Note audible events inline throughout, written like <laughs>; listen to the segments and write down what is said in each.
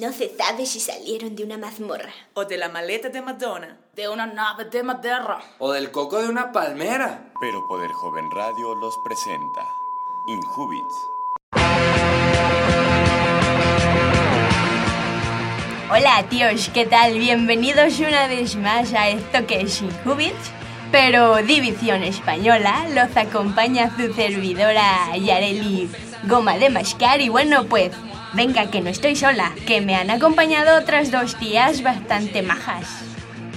No se sabe si salieron de una mazmorra. O de la maleta de Madonna. De una nave de madera. O del coco de una palmera. Pero Poder Joven Radio los presenta. Inhubits. Hola tíos, ¿qué tal? Bienvenidos una vez más a esto que es Inhubits, pero División Española. Los acompaña su servidora Yareli Goma de Mascar y bueno pues Venga, que no estoy sola, que me han acompañado otras dos tías bastante majas.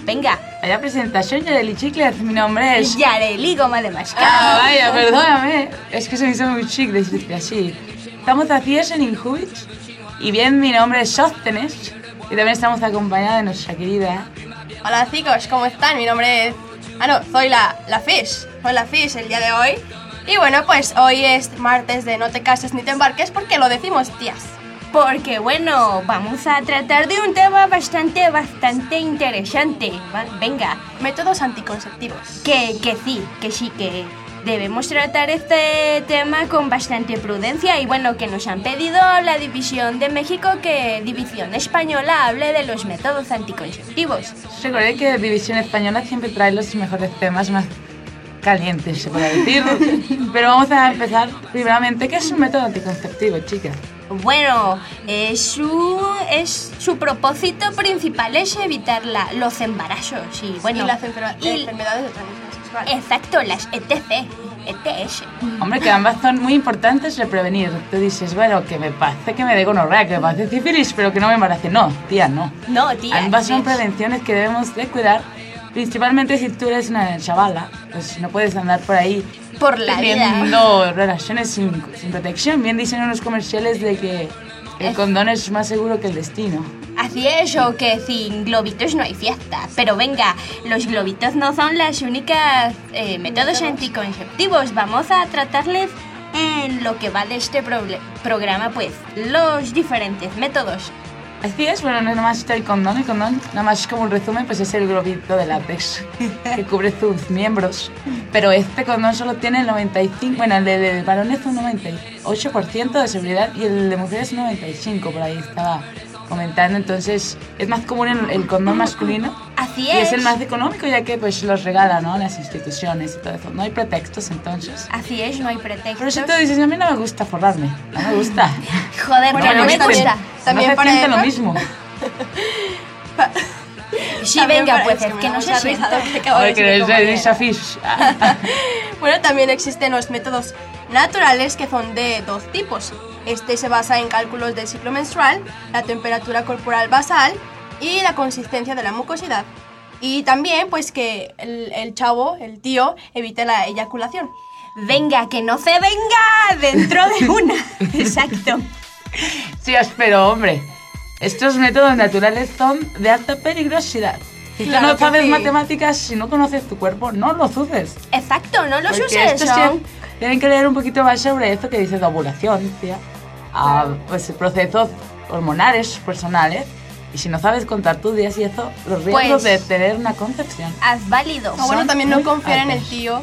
Venga. Vaya presentación, Yareli Chicles, mi nombre es... Yareli Goma de Mascar. Ah, vaya, perdóname. Es que se me hizo muy chic decirte así. Estamos aquí en Inhubits y bien, mi nombre es Sóstenes y también estamos acompañados de nuestra querida... Hola chicos, ¿cómo están? Mi nombre es... Ah, no, soy la, la Fish. Soy la Fish el día de hoy. Y bueno, pues hoy es martes de no te cases ni te embarques porque lo decimos, tías porque bueno, vamos a tratar de un tema bastante, bastante interesante. Venga. Métodos anticonceptivos. Que, que sí, que sí, que debemos tratar este tema con bastante prudencia y bueno, que nos han pedido la División de México que División Española hable de los métodos anticonceptivos. Recuerde que División Española siempre trae los mejores temas más calientes, se puede decir. <laughs> Pero vamos a empezar primeramente, ¿qué es un método anticonceptivo, chicas? Bueno, eh, su, es, su propósito principal es evitar la, los embarazos y, bueno, las enfermedades de transmisión sexual. Exacto, las ETC. ETS. Hombre, que ambas son muy importantes de prevenir. Tú dices, bueno, que me parece que me dé gonorrea, que me parece sífilis, pero que no me embarace. No, tía, no. No, tía. Ambas son prevenciones que debemos de cuidar, principalmente si tú eres una chavala, pues no puedes andar por ahí por la teniendo relaciones sin, sin, protección. Bien dicen en los comerciales de que el condón es más seguro que el destino. Así es, o que sin globitos no hay fiesta. Pero venga, los globitos no son las únicas eh, métodos anticonceptivos. Vamos a tratarles en lo que va de este programa, pues, los diferentes métodos. Así es, bueno, no nada más está el condón, el condón nada más como un resumen, pues es el globito de látex <laughs> que cubre tus miembros. Pero este condón solo tiene el 95, bueno, el de, varones es un 98% de seguridad y el de mujeres un 95%, por ahí estaba comentando. Entonces es más común el, el condón masculino. Así es. Y es el más económico ya que pues los regalan, ¿no? Las instituciones y todo eso. No hay pretextos entonces. Así es, no hay pretextos. Pero si tú dices, a mí no me gusta forrarme, no me gusta. <laughs> Joder, bueno, no me gusta. También no para lo mismo. <laughs> Sí, venga, pues es que no se sienta. bueno, también existen los métodos naturales que son de dos tipos. Este se basa en cálculos del ciclo menstrual, la temperatura corporal basal y la consistencia de la mucosidad. Y también, pues, que el, chavo, el tío, evite la eyaculación. Venga, que no se venga dentro de una. <laughs> Exacto. Sí, pero hombre, estos métodos naturales son de alta peligrosidad. Si tú no sabes matemáticas, si no conoces tu cuerpo, no los uses. Exacto, no los Porque uses. Estos tienen, tienen, que leer un poquito más sobre esto que dice de ovulación, tía. A, pues procesos hormonales personales. Y si no sabes contar tus días y eso, los riesgos pues, de tener una concepción. Has válido. O bueno, también no confiar en el tío.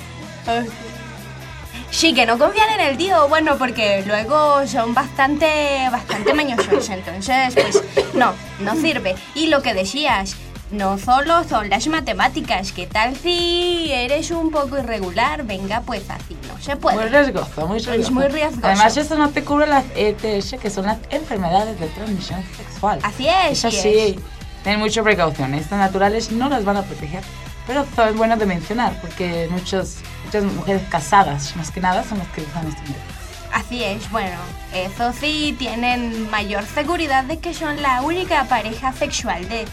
Sí, que no confían en el tío, bueno, porque luego son bastante, bastante mañosos, entonces, pues, no, no sirve. Y lo que decías, no solo son las matemáticas, ¿qué tal si eres un poco irregular? Venga, pues así no se puede. Muy riesgoso, muy riesgoso. Es muy riesgoso. Además, eso no te cubre las ETS, que son las enfermedades de transmisión sexual. Así es. Eso sí, ten mucha precaución. Estas naturales no las van a proteger. Pero es bueno de mencionar, porque muchos, muchas mujeres casadas, más que nada, son las que usan este método. Así es, bueno, eso sí, tienen mayor seguridad de que son la única pareja sexual de,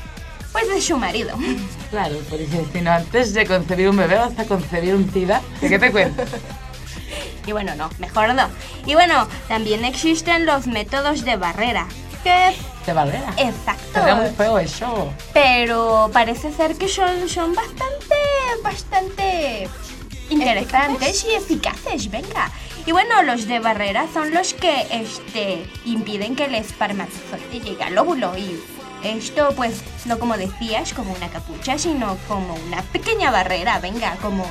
pues, de su marido. Claro, porque si no, antes de concebir un bebé vas a concebir un tida, ¿de qué te cuento? <laughs> y bueno, no, mejor no. Y bueno, también existen los métodos de barrera, que de barrera. Exacto. Sería muy feo eso. Pero parece ser que son, son bastante, bastante interesantes y eficaces, venga. Y bueno, los de barrera son los que este, impiden que el espermatozoide llegue al óvulo y esto pues no como decías como una capucha, sino como una pequeña barrera, venga, como,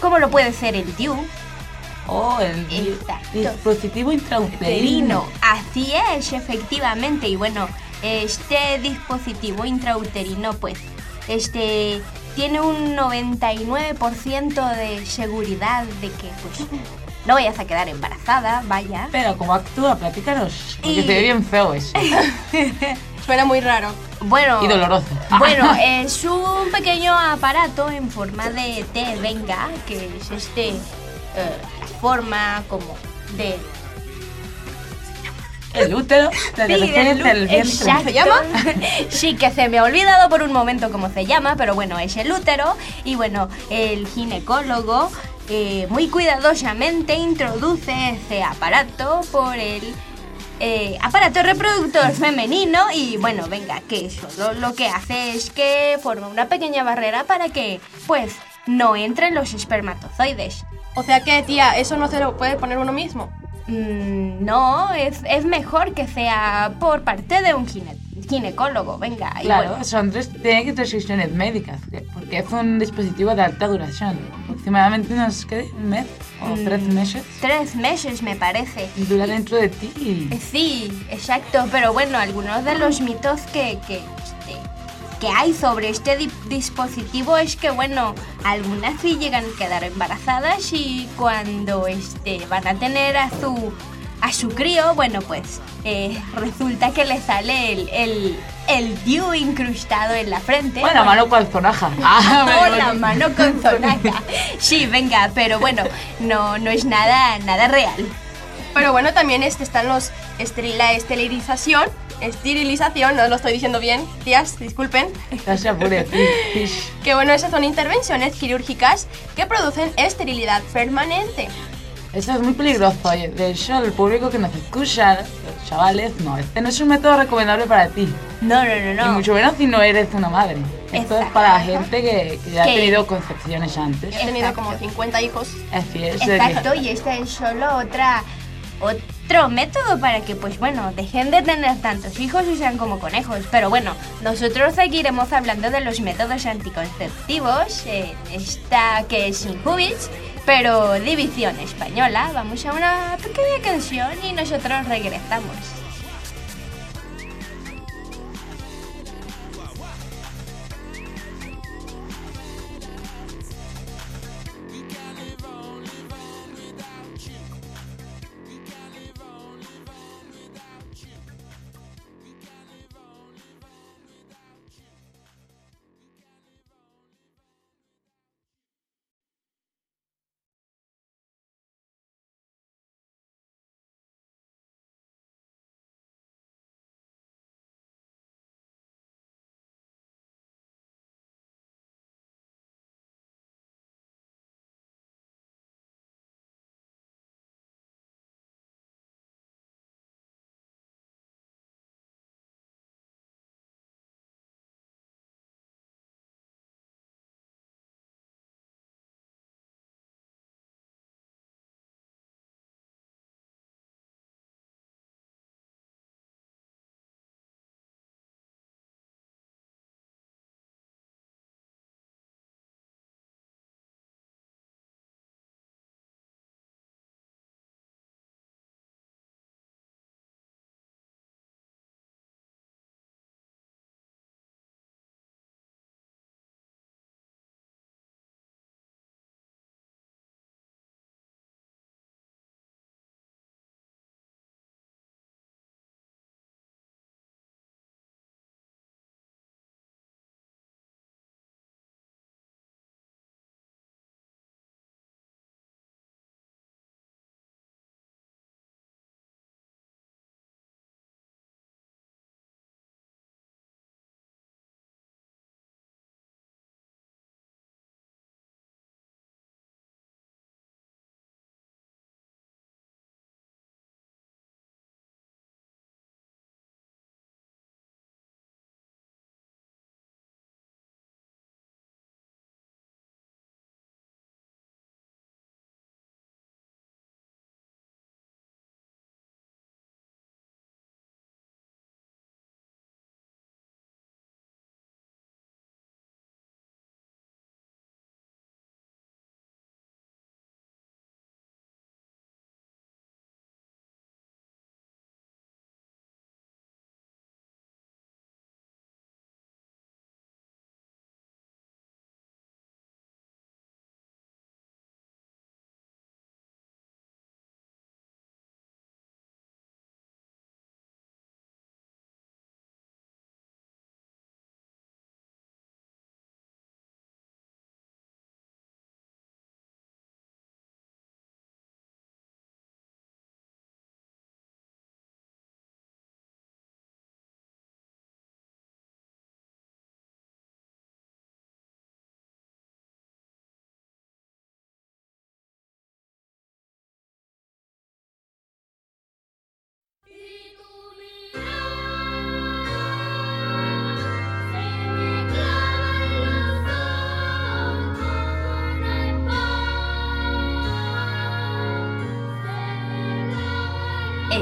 como lo puede ser el DIU. Oh, el dispositivo intrauterino. Así es, efectivamente. Y bueno, este dispositivo intrauterino, pues, este tiene un 99% de seguridad de que, pues, no vayas a quedar embarazada, vaya. Pero ¿cómo actúa? Platícanos. Porque Y- se ve bien feo eso. <laughs> Suena muy raro. Bueno, Y doloroso. Bueno, <laughs> es un pequeño aparato en forma de T, venga, que es este, eh, la forma como de... El útero, te Sí, vientre. Exacto. ¿Se llama? sí, que se me ha olvidado por un momento cómo se llama, pero bueno, es el útero. Y bueno, el ginecólogo eh, muy cuidadosamente introduce ese aparato por el eh, aparato reproductor femenino y bueno, venga, que eso lo, lo que hace es que forma una pequeña barrera para que pues no entren los espermatozoides. O sea que, tía, eso no se lo puede poner uno mismo. Mm, no, es, es mejor que sea por parte de un gine- ginecólogo, venga. Claro, bueno. son tres, tiene que restricciones médicas, que- porque es un dispositivo de alta duración. Aproximadamente unos, ¿qué? ¿Un mes? ¿O Mm. tres meses? Tres meses me parece. Dura dentro de ti. Sí, exacto, pero bueno, algunos de los mitos que, que, que hay sobre este di- dispositivo es que, bueno, algunas sí llegan a quedar embarazadas y cuando este, van a tener a su, a su crío, bueno, pues eh, resulta que le sale el, el, el DIU incrustado en la frente. Bueno, mano con zonaja. <laughs> Ah, digo la mano con zonaca. Sí, venga, pero bueno, no, no es nada, nada real. Pero bueno, también este, están los la esterilización, esterilización, no lo estoy diciendo bien, tías, disculpen. Fish. <laughs> Que bueno, esas son intervenciones quirúrgicas que producen esterilidad permanente. Eso es muy peligroso. oye. De hecho, el público que nos escucha, los chavales, no, este no es un método recomendable para ti. No, no, no, Y no. mucho menos si no eres una madre. Esto es Exacto. para gente que, que ya ha tenido concepciones antes. He tenido Exacto. como 50 hijos. Así es. Exacto, y este es solo otra otro método para que, pues bueno, dejen de tener tantos hijos y sean como conejos. Pero bueno, nosotros seguiremos hablando de los métodos anticonceptivos en esta que es Inhubits, pero división española. Vamos a una pequeña canción y nosotros regresamos.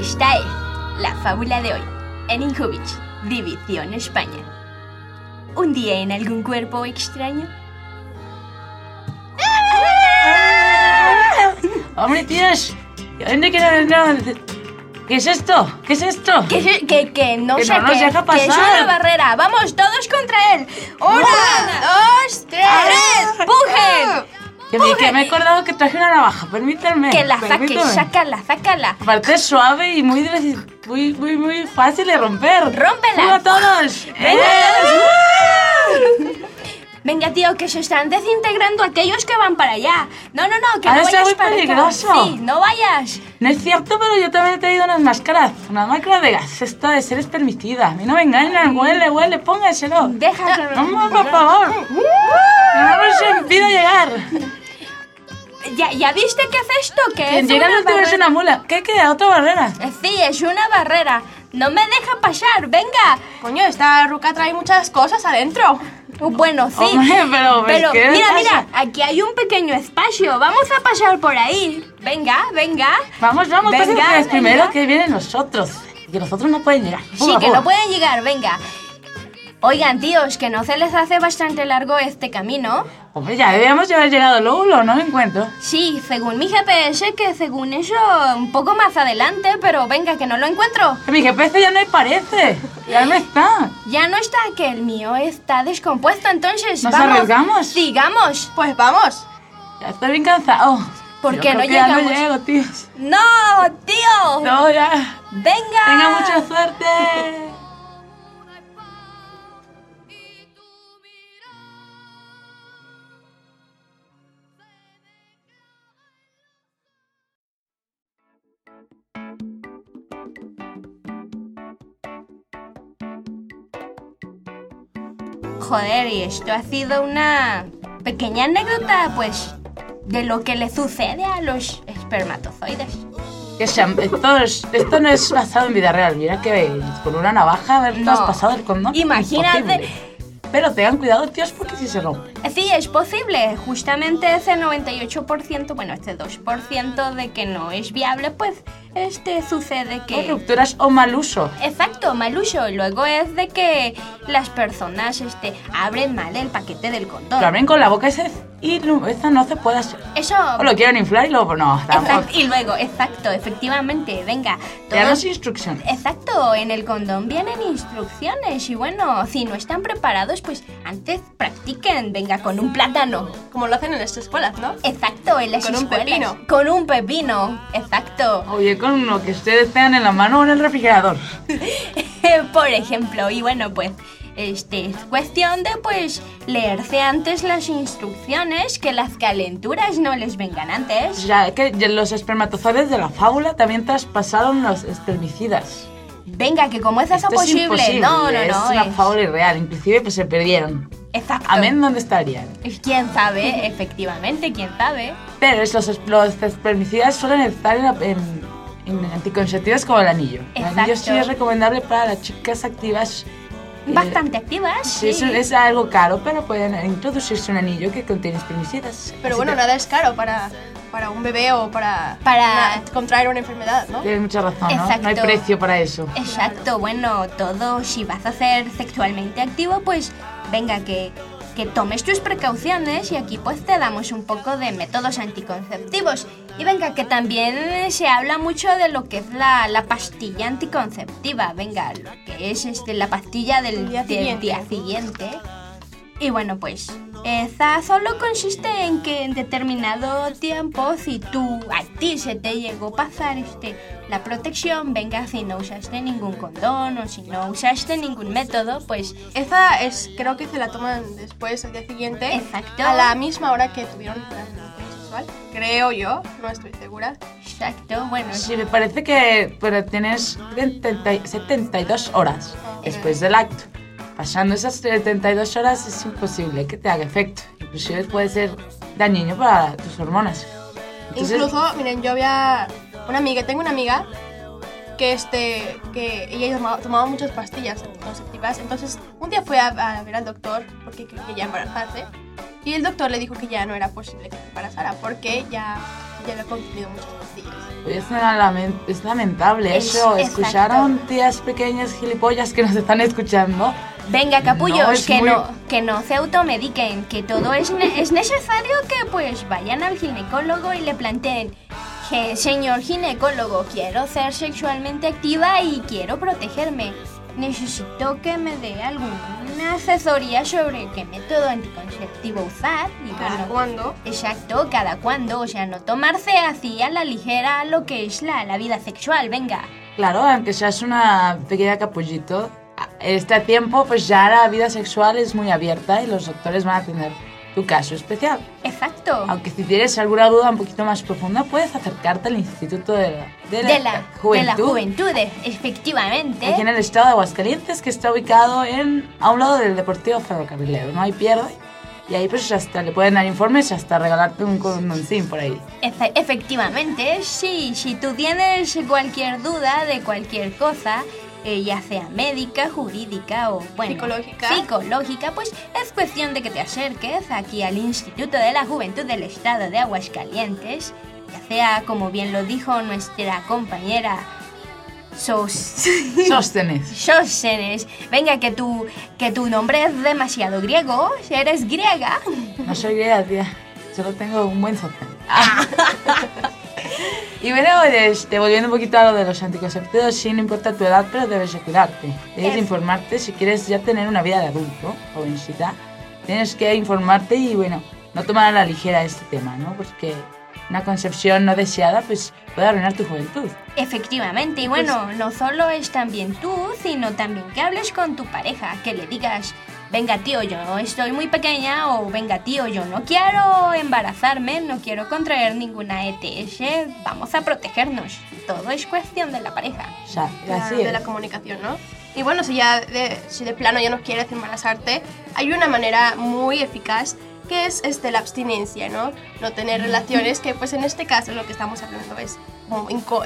Esta es la fábula de hoy en Inkubich, División España. Un día en algún cuerpo extraño. <laughs> Hombre, tíos. ¿Dónde ¿Qué es esto? ¿Qué es esto? Que, se- que, que no Que sé no nos qué, deja que es pasar. una barrera. Vamos todos contra él. Una, dos, tres. ¡Pujen! Que me, que me he acordado que traje una navaja. Permítanme. Que la saques, permítame. sácala, sácala. Aparte es suave y muy, muy, muy, muy fácil de romper. ¡Rómpela! ¡Fuga a todos! Venga, ¡Eh! Venga, tío, que se están desintegrando aquellos que van para allá. No, no, no, que Ha no vayas muy para acá. peligroso. Sí, no vayas. No es cierto, pero yo también he traído unas máscaras. Una máscara de gas. Esto de ser es permitida. A mí no me engañan. Huele, huele, póngaselo. Que... Vamos, por favor. No nos impida llegar. ¿Ya, ¿Ya viste qué es esto? Que es llega una último es una mula. ¿Qué queda? ¿Otra barrera? Eh, Sí, es una barrera. No me deja pasar, venga. Coño, esta ruca trae muchas cosas adentro. Bueno, sí. Hombre, pero, Pero ¿qué mira, mira, aquí hay un pequeño espacio. Vamos a pasar por ahí. Venga, venga. Vamos, vamos, Venga, venga. primero que vienen nosotros. Que los otros no pueden llegar. Sí, que fuga. no pueden llegar, venga. Oigan, tíos, que no se les hace bastante largo este camino. Hombre, ya debíamos haber llegado luego, no lo encuentro. Sí, según mi GPS, que según eso, un poco más adelante, pero venga, que no lo encuentro. Mi GPS ya no parece. Ya no está. Ya no está, que el mío está descompuesto, entonces ¿Nos vamos. arriesgamos? Sigamos. Pues vamos. Ya estoy bien cansado. ¿Por Yo qué creo no que ya llegamos? no llego, tíos. No, tío. No, ya. Venga. Tenga mucha suerte. Joder, y esto ha sido una pequeña anécdota, pues, de lo que le sucede a los espermatozoides. Que sean- esto, es- esto no es basado en vida real. Mira que con una navaja haber No. traspasado el condón. Imagínate. imposible. Pero tengan cuidado, tíos, porque si se rompe. Sí, es posible. Justamente ese 98%, bueno, este 2% de que no es viable, pues, este sucede O que... rupturas o mal uso. Exacto, mal uso. Luego es de que las personas este, abren mal el paquete del condón. Lo abren con la boca ese y no- eso no se puede hacer. Eso... O lo quieren inflar y luego no. Exacto, y luego, exacto, efectivamente, venga. Te dan todos- las instrucciones. Exacto, en el condón vienen instrucciones y bueno, si no están preparados, pues antes practiquen, venga, con un plátano. Como lo hacen en las escuelas, ¿no? Exacto, en las Con un escuelas. pepino. Con un pepino, exacto. Oye, con lo que ustedes tengan en la mano o en el refrigerador. <laughs> Por ejemplo, y bueno, pues este es cuestión de pues leerse antes las instrucciones, que las calenturas no les vengan antes. Ya que los espermatozoides de la fábula también traspasaron los espermicidas. Venga, que como es eso Esto es posible. imposible, no, no, es no. una es- fábula irreal. Inclusive pues se perdieron. Exacto. Amén, ¿dónde estarían? ¿Quién sabe? <laughs> Efectivamente, ¿quién sabe? Pero es- los, es- espermicidas suelen estar en, en- en anticonceptivos como el anillo. El anillo Exacto. sí es recomendable para las chicas activas. Eh, Bastante activas. Sí, Sí, es, es algo caro, pero pueden introducirse un anillo que contiene espermicidas. Pero Así bueno, que nada es caro para, para un bebé o para, Para- una- contraer una enfermedad, ¿no? Tienes mucha razón, ¿no? No hay Exacto. precio para eso. Exacto, bueno, todo, si vas a ser sexualmente activo, pues venga, que, que tomes tus precauciones y aquí pues te damos un poco de métodos anticonceptivos. Y venga, que también se habla mucho de lo que es la, la pastilla anticonceptiva, venga, lo que es este, la pastilla del, El día del siguiente. día siguiente. Y bueno, pues esa solo consiste en que en determinado tiempo, si tú a ti se te llegó a pasar este, la protección, venga, si no usaste ningún condón o si no usaste ningún método, pues Esa es, creo que se la toman después, al día siguiente. Exacto. A la misma hora que tuvieron la relación sexual. Creo yo, no estoy segura. exacto, bueno, Sí, me parece que pero tienes 70 y- 72 horas después del acto. Pasando esas 72 horas es imposible que te haga efecto. Inclusive puede ser dañino para tus hormonas. Entonces, Incluso, miren, yo había una amiga, tengo una amiga que este que ella tomaba, tomaba muchas pastillas anticonceptivas. Entonces, un día fue a, a ver al doctor porque quería embarazarse y el doctor le dijo que ya no era posible que se embarazara porque ya ya he consumido muchas pastillas. Es, una lamen- es lamentable Es- eso. Escucharon tías pequeñas gilipollas que nos están escuchando. Venga, capullos, No, es que, muy- no, que no se automediquen, que todo es, ne- es necesario que pues vayan al ginecólogo y le planteen, "Je- señor ginecólogo, quiero ser sexualmente activa y quiero protegerme. Necesito que me dé alguna asesoría sobre qué método anticonceptivo usar. Y ¿Cada bueno, cuándo? Exacto, cada cuándo, o sea, no tomarse así a la ligera lo que es la, la vida sexual, venga. Claro, aunque seas una pequeña capullito, este tiempo pues ya la vida sexual es muy abierta y los doctores van a tener tu caso especial. Exacto. Aunque si tienes alguna duda un poquito más profunda, puedes acercarte al Instituto de la, de la De la, de la Juventud. juventud, efectivamente. Aquí en el estado de Aguascalientes, que está ubicado en, a un lado del Deportivo Ferrocarrilero. No hay pierde. Y ahí pues hasta le pueden dar informes hasta regalarte un condoncín por ahí. Efe- efectivamente, sí, si tú tienes cualquier duda de cualquier cosa, eh, ya sea médica, jurídica o bueno, Psicológica. psicológica, pues es cuestión de que te acerques aquí al Instituto de la Juventud del Estado de Aguascalientes, ya sea como bien lo dijo nuestra compañera Sos <laughs> Sóstenes. Sóstenes. Venga, que tu, que tu nombre es demasiado griego, eres griega. No soy griega, tía. Solo tengo un buen sostén. <laughs> <laughs> y bueno, este, volviendo un poquito a lo de los anticonceptivos, sí, no importa tu edad, pero debes de cuidarte. Debes de Es- informarte si quieres ya tener una vida de adulto, jovencita. Tienes que informarte y, bueno, no tomar a la ligera este tema, ¿no? Porque una concepción no deseada, pues, puede arruinar tu juventud. Efectivamente, y bueno, no solo es también tú, sino también que hables con tu pareja, que le digas, venga tío, yo estoy muy pequeña, o venga tío, yo no quiero embarazarme, no quiero contraer ninguna ETS, vamos a protegernos. Todo es cuestión de la pareja. Así de la comunicación, ¿no? Y bueno, si ya de, si de plano ya no quieres embarazarte, hay una manera muy eficaz que es este, la abstinencia, ¿no? No tener relaciones, que pues en este caso lo que estamos hablando es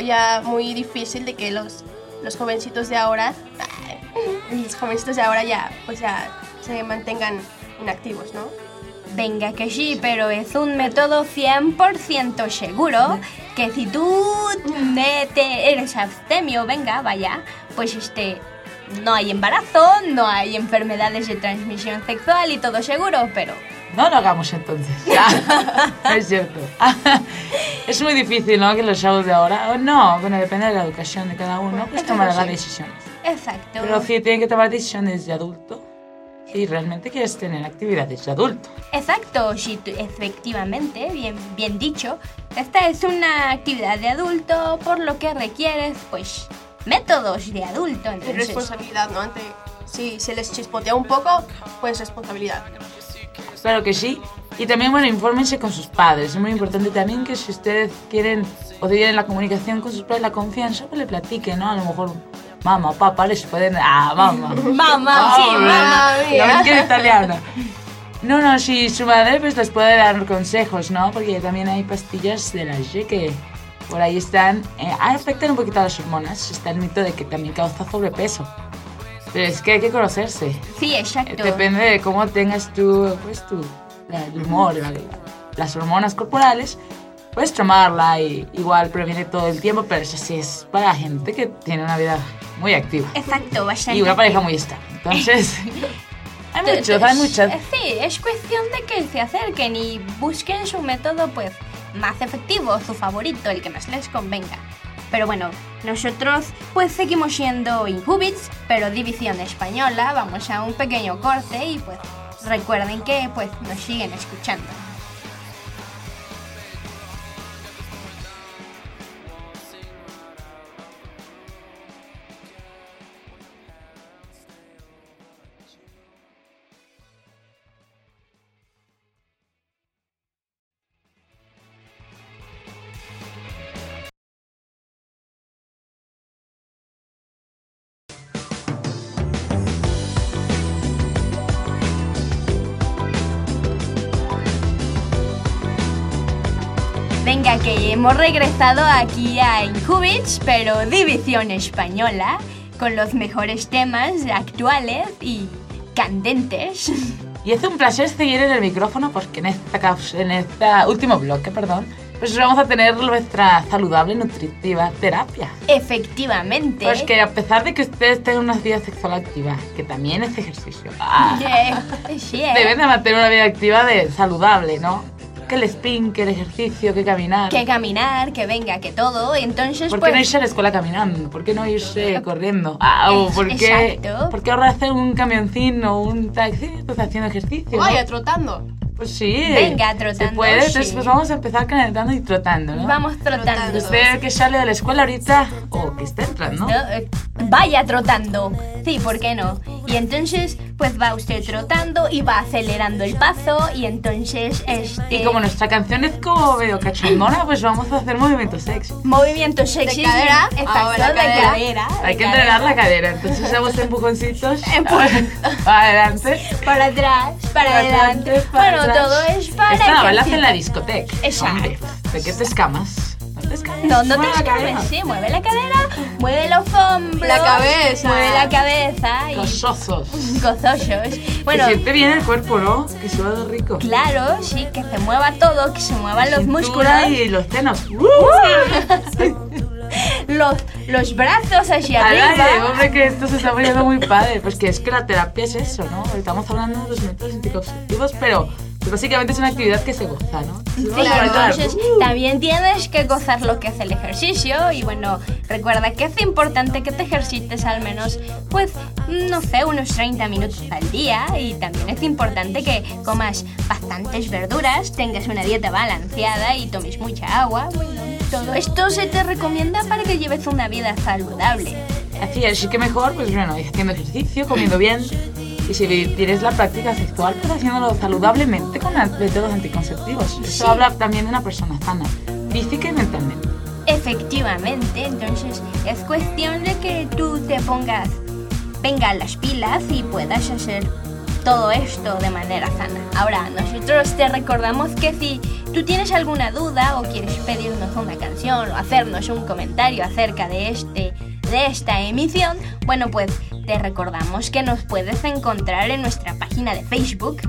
ya muy difícil de que los, los jovencitos de ahora, los jovencitos de ahora ya, pues ya se mantengan inactivos, ¿no? Venga que sí, pero es un método 100% seguro que si tú te eres abstemio, venga, vaya, pues este no hay embarazo, no hay enfermedades de transmisión sexual y todo seguro, pero No lo hagamos entonces. no <laughs> <laughs> es cierto. <laughs> es muy difícil, ¿no? Que los chavos de ahora, o no, bueno, depende de la educación de cada uno, pues tomará las decisiones. exacto. Pero sí tienen que tomar decisiones de adulto si realmente quieres tener actividades de adulto. Exacto, efectivamente, bien, bien dicho. Esta es una actividad de adulto, por lo que requieres, pues, métodos de adulto. Es Entonces, responsabilidad, ¿no? Ante, si se les chispotea un poco, pues responsabilidad. Claro que sí. Y también, bueno, infórmense con sus padres. Es muy importante también que si ustedes quieren o tienen la comunicación con sus padres, la confianza, pues le platiquen, ¿no? A lo mejor mamá, papá les pueden... Ah, mamá. <laughs> Mamá, sí, Ah, mamá. La es italiana. No, no, si su madre pues les puede dar consejos, ¿no? Porque también hay pastillas de la G que por ahí están, eh, afectan un poquito a las hormonas. Está el mito de que también causa sobrepeso. Pero es que hay que conocerse. Sí, exacto. Depende de cómo tengas tú, pues, tu, el humor, la- las hormonas corporales. Puedes tomarla y igual previene todo el tiempo, pero eso sí es para gente que tiene una vida muy activa. Exacto, bastante. Y una pareja muy estable. Entonces, hay muchos, hay muchas. Sí, es cuestión de que se acerquen y busquen su método pues más efectivo, su favorito, el que más les convenga. Pero bueno, nosotros pues seguimos siendo Inhubits, pero división española. Vamos a un pequeño corte y pues recuerden que pues nos siguen escuchando. Venga, que hemos regresado aquí a Inhubits, pero división española, con los mejores temas actuales y candentes. <laughs> Y es un placer seguir en el micrófono porque en esta, en este último bloque, perdón, pues vamos a tener nuestra saludable nutritiva terapia. Efectivamente. Pues que a pesar de que ustedes tengan una vida sexual activa, que también es ejercicio, <laughs> ah, <laughs> deben de mantener una vida activa de saludable, ¿no? Que el spin, que el ejercicio, que caminar. Que caminar, que venga, que todo. Entonces, ¿Por qué pues... no irse a la escuela caminando? ¿Por qué no irse corriendo? Ah, o ¿por qué, exacto. ¿por qué ahora hacer un camioncín o un taxi pues haciendo ejercicio? Vaya, ¿no? trotando. Pues sí. Venga, Se trotando, puede, entonces sí. pues vamos a empezar calentando y trotando, ¿no? Vamos trotando. Usted que sale de la escuela ahorita, o que está entrando, No, eh, Vaya trotando. Sí, ¿por qué no? Y entonces, pues va usted trotando y va acelerando el paso y entonces, este... Y como nuestra canción es como medio cachondona, pues vamos a hacer movimientos sexy. Movimientos sexy. cadera, Exacto, ahora de cadera. cadera. Hay de que cadera. entrenar la cadera, entonces hacemos empujoncitos <laughs> <laughs> para adelante. Para atrás, para, Para adelante. para bueno, atrás. todo es para Esta la bailas en la discoteca. Exacto. Hombre, ¿De qué te escamas? No. No, no te escapes, sí, mueve la cadera, mueve los hombros. La cabeza. Mueve la cabeza y... Gozosos. Gozosos. Bueno, siente bien el cuerpo, ¿no? Que suena rico. claro, sí, que se mueva todo, que se muevan los músculos, y los senos. los, los brazos hacia Al aire, arriba. hombre, que esto se está poniendo muy padre. Pues que es que la terapia es eso, ¿no? Estamos hablando de los métodos anticonceptivos, pero básicamente es una actividad que se goza, ¿no? Sí, Claro. entonces también tienes que gozar lo que es el ejercicio y bueno, recuerda que es importante que te ejercites al menos, pues, no sé, unos 30 minutos al día y también es importante que comas bastantes verduras, tengas una dieta balanceada y tomes mucha agua. Bueno, todo esto se te recomienda para que lleves una vida saludable. Así es, sí que mejor, pues bueno, haciendo ejercicio, comiendo bien. Y si tienes la práctica sexual, pues haciéndolo saludablemente con métodos anticonceptivos. Eso Sí. habla también de una persona sana, física y mentalmente. Efectivamente, entonces es cuestión de que tú te pongas, venga las pilas y puedas hacer todo esto de manera sana. Ahora, nosotros te recordamos que si tú tienes alguna duda o quieres pedirnos una canción o hacernos un comentario acerca de este de esta emisión, bueno, pues te recordamos que nos puedes encontrar en nuestra página de Facebook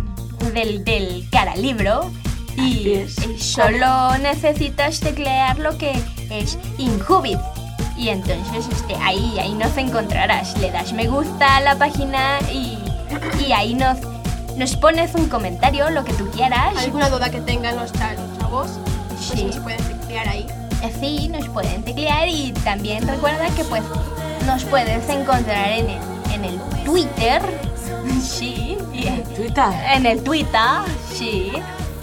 del, del Cara Libro y, y solo necesitas teclear lo que es Inhubit. Y entonces este, ahí, ahí nos encontrarás. Le das me gusta a la página y, y ahí nos, nos pones un comentario, lo que tú quieras. ¿Alguna duda que tengan los cha- chavos? Pues Sí. nos pueden teclear ahí. Así nos pueden teclear y también recuerda que pues nos puedes encontrar en el, en el Twitter. Sí. y- Twitter. En el Twitter, sí.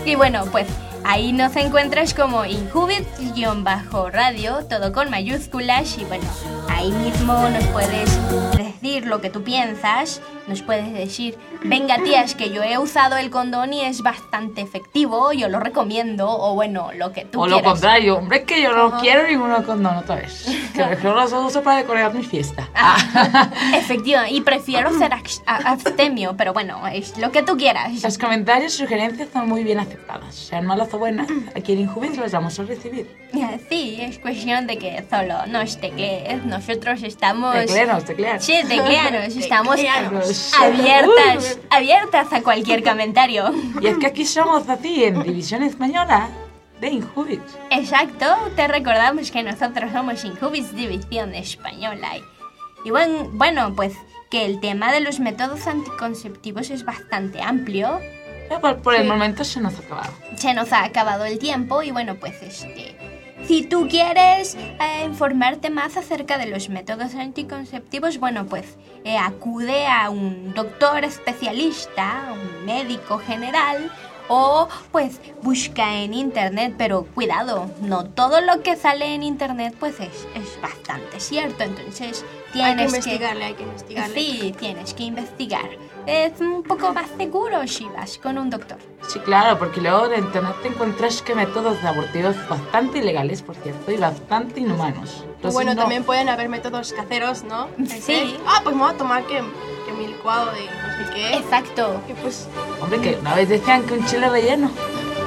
Y bueno, pues ahí nos encuentras como Inhubit-radio, todo con mayúsculas. Y bueno, ahí mismo nos puedes decir lo que tú piensas. Nos puedes decir, venga tías, que yo he usado el condón y es bastante efectivo, yo lo recomiendo. O bueno, lo que tú O lo quieras. contrario, hombre, es que yo no quiero ninguno condón otra vez. Que <laughs> prefiero los uso para decorar mi fiesta. Ah, <laughs> efectivamente, y prefiero ser abstemio, pero bueno, es lo que tú quieras. Los comentarios y sugerencias son muy bien aceptadas. Sean malas o buenas, aquí en Injubit los vamos a recibir. <laughs> Sí, es cuestión de que solo nos teclees. Nosotros estamos. Tecleanos, teclear. Sí, tecleanos. Estamos Tecleanos. Abiertas, abiertas a cualquier comentario. Y es que aquí somos así, en División Española de Injubit. Exacto, te recordamos que nosotros somos Incubis División Española. Y bueno, bueno, pues que el tema de los métodos anticonceptivos es bastante amplio. Por, por el momento se nos ha acabado. se nos ha acabado el tiempo y bueno, pues este... Si tú quieres eh, informarte más acerca de los métodos anticonceptivos, bueno, pues eh, acude a un doctor especialista, un médico general o pues busca en internet, pero cuidado, no todo lo que sale en internet pues es, es bastante cierto, entonces tienes Hay que investigarle, hay que investigarle. Sí, tienes que investigar. Es un poco más seguro si vas con un doctor. Sí, claro, porque luego en internet te encuentras que métodos abortivos bastante ilegales, por cierto, y bastante inhumanos. Entonces, bueno, no- también pueden haber métodos caseros, ¿no? Sí. Ah, pues me voy a tomar que, que mi licuado de no sé qué. Exacto. Que pues Hombre, que una vez decían que un chile relleno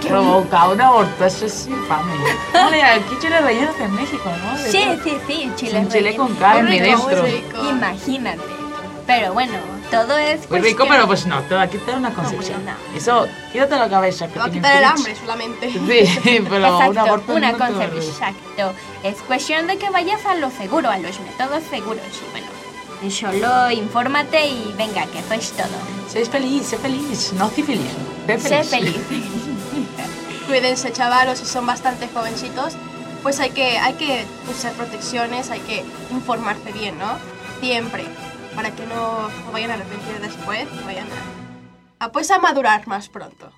provocaba un aborto, eso es infame. Vale, aquí chile rellenos en México, ¿no? De Sí, todo. sí, sí, chile un chile relleno. con carne dentro. Imagínate. Pero bueno, todo es Muy rico, cuestión- pero pues no, te va a quitar una concesión. no. Eso, quítate la cabeza. Te va a quitar el hambre solamente. Sí, <laughs> pero Exacto, un aborto una no concepción, exacto. Es cuestión de que vayas a lo seguro, a los métodos seguros. Y bueno, solo infórmate y venga, que eso es todo. Sé feliz, sé feliz, no. Sé Sé feliz. feliz. <laughs> Cuídense, chavalos, si son bastante jovencitos, pues hay que, hay que usar protecciones, hay que informarse bien, ¿no? Siempre, para que no, no vayan a arrepentir después, vayan a, a, pues a madurar más pronto.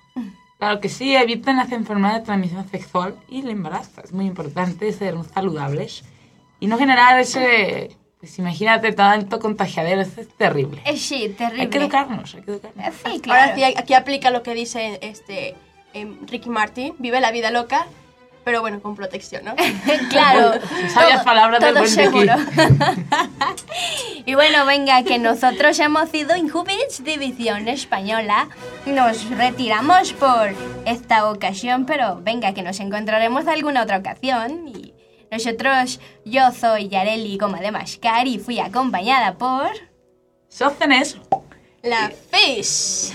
Claro que sí, eviten las enfermedades de transmisión sexual y el embarazo. Es muy importante ser saludables y no generar ese... Pues imagínate tanto contagiadero, eso es terrible. Eh, sí, terrible. Hay que educarnos, hay que educarnos. Eh, Sí, claro. Ahora sí, aquí aplica lo que dice este em, Ricky Martin, vive la vida loca, pero bueno, con protección, ¿no? <laughs> claro. Sabias palabras del buen Ricky. <laughs> <laughs> y bueno, venga, que nosotros hemos sido Inhubits División Española. Nos retiramos por esta ocasión, pero venga, que nos encontraremos alguna otra ocasión. Y nosotros, yo soy Yareli Goma de Mascar y fui acompañada por... Sócenes La Fish.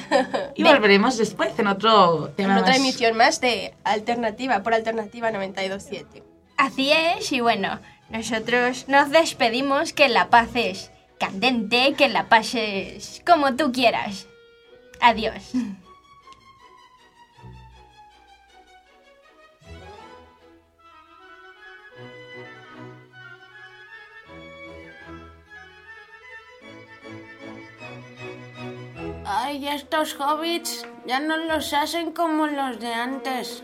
y volveremos después en otro tema en otra más. emisión más de Alternativa, por Alternativa 92.7. Así es, y bueno, nosotros nos despedimos, que la paz es candente, que la paz es como tú quieras. Adiós. Ay, estos hobbits ya no los hacen como los de antes.